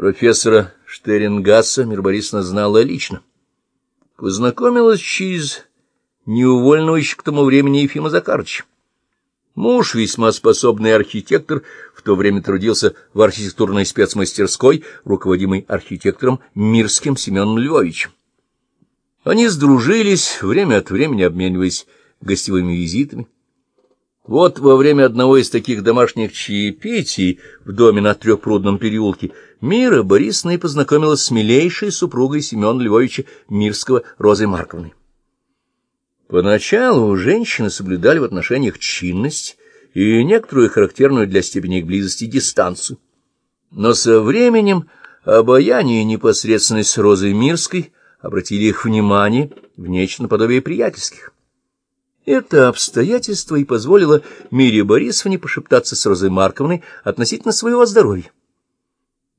Профессора Штерингаса Мир Борисовна знала лично. Познакомилась через неувольного еще к тому времени Ефима Закарыча. Муж, весьма способный архитектор, в то время трудился в архитектурной спецмастерской, руководимой архитектором Мирским Семеном Львовичем. Они сдружились, время от времени обмениваясь гостевыми визитами. Вот во время одного из таких домашних чаепитий в доме на Трехпрудном переулке Мира Борисовна и познакомилась с милейшей супругой Семена Львовича Мирского Розой Марковной. Поначалу женщины соблюдали в отношениях чинность и некоторую характерную для степени их близости дистанцию. Но со временем обаяние и непосредственность Розы Мирской обратили их внимание в нечто наподобие приятельских. Это обстоятельство и позволило Мире Борисовне пошептаться с Розой Марковной относительно своего здоровья.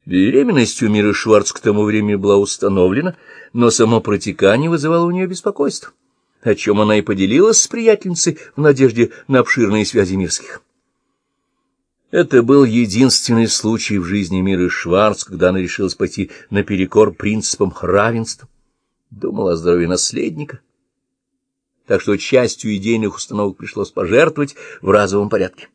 Беременность у Миры Шварц к тому времени была установлена, но само протекание вызывало у нее беспокойство, о чем она и поделилась с приятельницей в надежде на обширные связи мирских. Это был единственный случай в жизни Миры Шварц, когда она решилась пойти наперекор принципам равенства, думала о здоровье наследника, так что частью идейных установок пришлось пожертвовать в разовом порядке.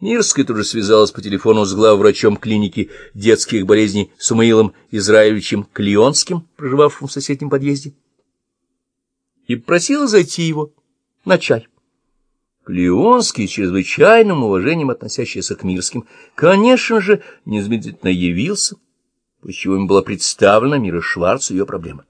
Мирская тоже связалась по телефону с главврачом клиники детских болезней Сумаилом Израилевичем Клеонским, проживавшим в соседнем подъезде, и просила зайти его на чай. Клеонский, чрезвычайным уважением относящийся к Мирским, конечно же, незамедлительно явился, чего им была представлена Мира Шварц ее проблема. —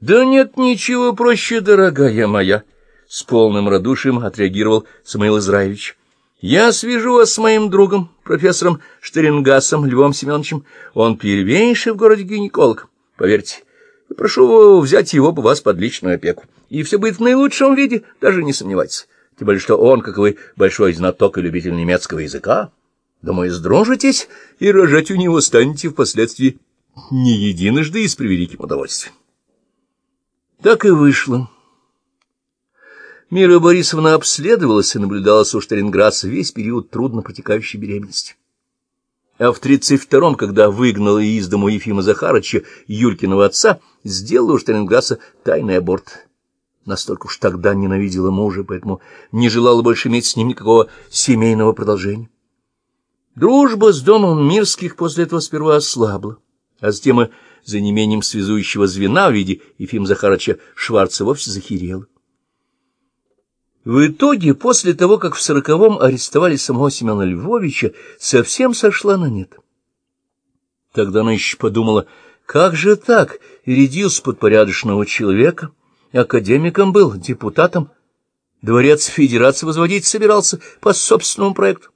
Да нет ничего проще, дорогая моя, — с полным радушием отреагировал Самуил Израилевич. Я свяжу вас с моим другом, профессором Штерингасом Львом Семеновичем. Он первейший в городе гинеколог, поверьте. Прошу взять его по вас под личную опеку. И все будет в наилучшем виде, даже не сомневайтесь. Тем более, что он, как вы, большой знаток и любитель немецкого языка. Думаю, сдружитесь, и рожать у него станете впоследствии не единожды и с превеликим удовольствием. Так и вышло. Мира Борисовна обследовалась и наблюдалась у Шталинградца весь период трудно протекающей беременности. А в тридцать втором, когда выгнала из дому Ефима Захарыча, Юлькиного отца, сделала у Шталинградца тайный аборт. Настолько уж тогда ненавидела мужа, поэтому не желала больше иметь с ним никакого семейного продолжения. Дружба с домом Мирских после этого сперва ослабла, а затем и за неимением связующего звена в виде Ефима Захарыча Шварца вовсе захерела. В итоге, после того, как в сороковом арестовали самого Семена Львовича, совсем сошла на нет. Тогда она еще подумала, как же так, рядился под порядочного человека, академиком был, депутатом, дворец федерации возводить собирался по собственному проекту.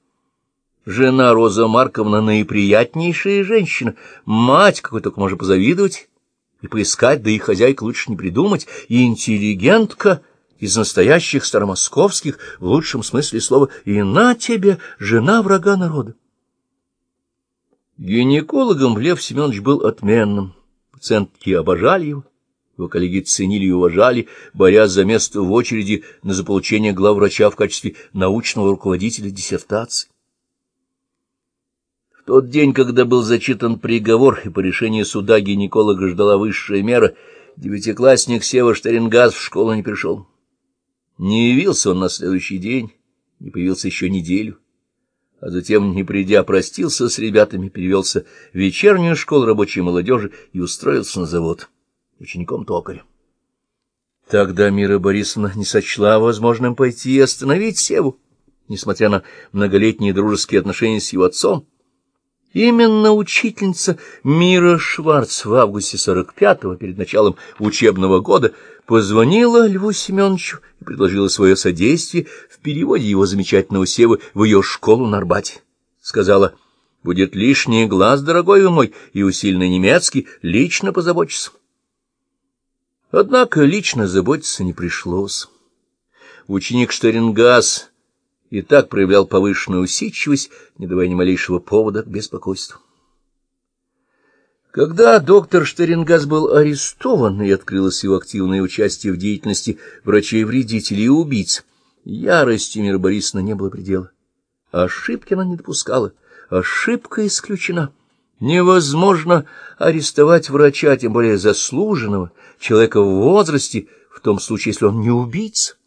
Жена Роза Марковна наиприятнейшая женщина, мать, какой только можно позавидовать и поискать, да и хозяйка лучше не придумать, и интеллигентка — из настоящих старомосковских, в лучшем смысле слова, и на тебе, жена врага народа. Гинекологом Лев Семенович был отменным. Пациентки обожали его, его коллеги ценили и уважали, борясь за место в очереди на заполучение главврача в качестве научного руководителя диссертации. Тот день, когда был зачитан приговор, и по решению суда гинеколога ждала высшая мера, девятиклассник Сева Штерингаз в школу не пришел. Не явился он на следующий день, не появился еще неделю, а затем, не придя, простился с ребятами, перевелся в вечернюю школу рабочей молодежи и устроился на завод учеником токаря. Тогда Мира Борисовна не сочла возможным пойти и остановить Севу, несмотря на многолетние дружеские отношения с его отцом. Именно учительница Мира Шварц в августе 45-го, перед началом учебного года, позвонила Льву Семеновичу и предложила свое содействие в переводе его замечательного Севы в ее школу на Арбате. Сказала, будет лишний глаз, дорогой мой, и усиленный немецкий, лично позабочусь. Однако лично заботиться не пришлось. Ученик Штерингас и так проявлял повышенную усидчивость, не давая ни малейшего повода к беспокойству. Когда доктор Штерингас был арестован и открылось его активное участие в деятельности врачей-вредителей и убийц, ярости Мира Борисовна не было предела. Ошибки она не допускала, ошибка исключена. Невозможно арестовать врача, тем более заслуженного, человека в возрасте, в том случае, если он не убийца.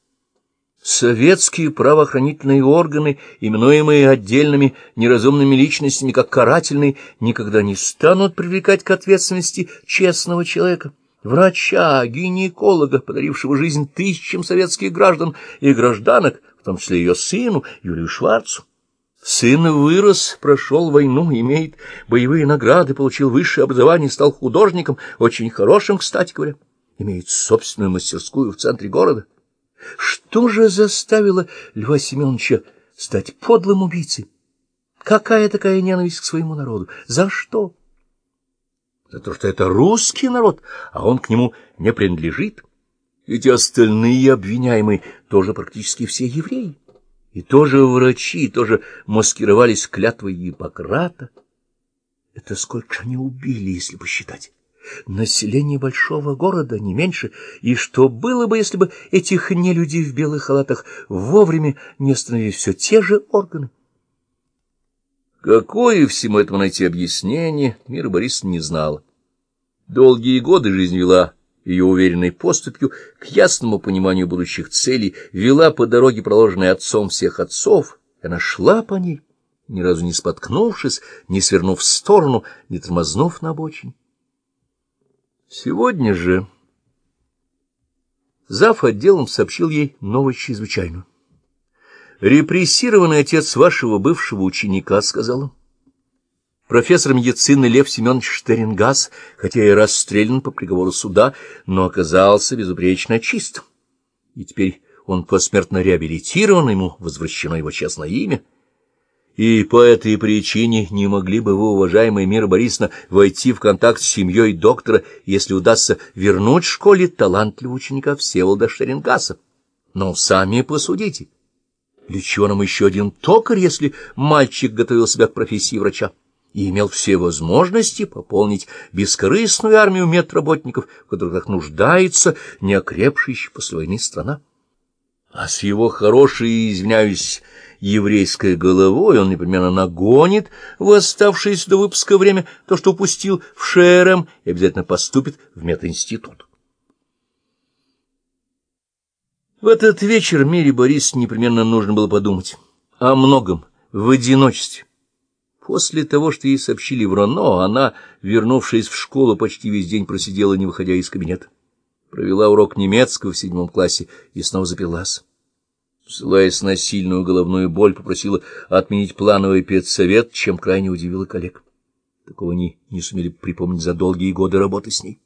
Советские правоохранительные органы, именуемые отдельными неразумными личностями как карательные, никогда не станут привлекать к ответственности честного человека, врача, гинеколога, подарившего жизнь тысячам советских граждан и гражданок, в том числе ее сыну Юрию Шварцу. Сын вырос, прошел войну, имеет боевые награды, получил высшее образование, стал художником, очень хорошим, кстати говоря, имеет собственную мастерскую в центре города. Что же заставило Льва Семеновича стать подлым убийцей? Какая такая ненависть к своему народу? За что? За то, что это русский народ, а он к нему не принадлежит. Эти остальные обвиняемые тоже практически все евреи. И тоже врачи, тоже маскировались клятвой Гиппократа. Это сколько они убили, если посчитать? Население большого города, не меньше. И что было бы, если бы этих нелюдей в белых халатах вовремя не остановили все те же органы? Какое всему этому найти объяснение, Мира Борисовна не знала. Долгие годы жизнь вела ее уверенной поступью к ясному пониманию будущих целей, вела по дороге, проложенной отцом всех отцов, и она шла по ней, ни разу не споткнувшись, не свернув в сторону, не тормознув на обочине. Сегодня же зав. отделом сообщил ей новость чрезвычайную. «Репрессированный отец вашего бывшего ученика», — сказал он, Профессор медицины Лев Семенович Штерингас, хотя и расстрелян по приговору суда, но оказался безупречно чистым. И теперь он посмертно реабилитирован, ему возвращено его честное имя. И по этой причине не могли бы вы, уважаемая Мира Борисовна, войти в контакт с семьей доктора, если удастся вернуть школе талантливого ученика Всеволода Штерингаса. Но сами посудите. Для чего нам еще один токарь, если мальчик готовил себя к профессии врача? и имел все возможности пополнить бескорыстную армию медработников, в которых нуждается неокрепшая еще после войны страна. А с его хорошей, извиняюсь, еврейской головой он непременно нагонит в оставшееся до выпуска время то, что упустил в ШРМ, и обязательно поступит в мединститут. В этот вечер Мире Борис непременно нужно было подумать о многом в одиночестве. После того, что ей сообщили в Роно, она, вернувшись в школу, почти весь день просидела, не выходя из кабинета. Провела урок немецкого в седьмом классе и снова запилась. Ссылаясь на сильную головную боль, попросила отменить плановый педсовет, чем крайне удивила коллег. Такого они не сумели припомнить за долгие годы работы с ней.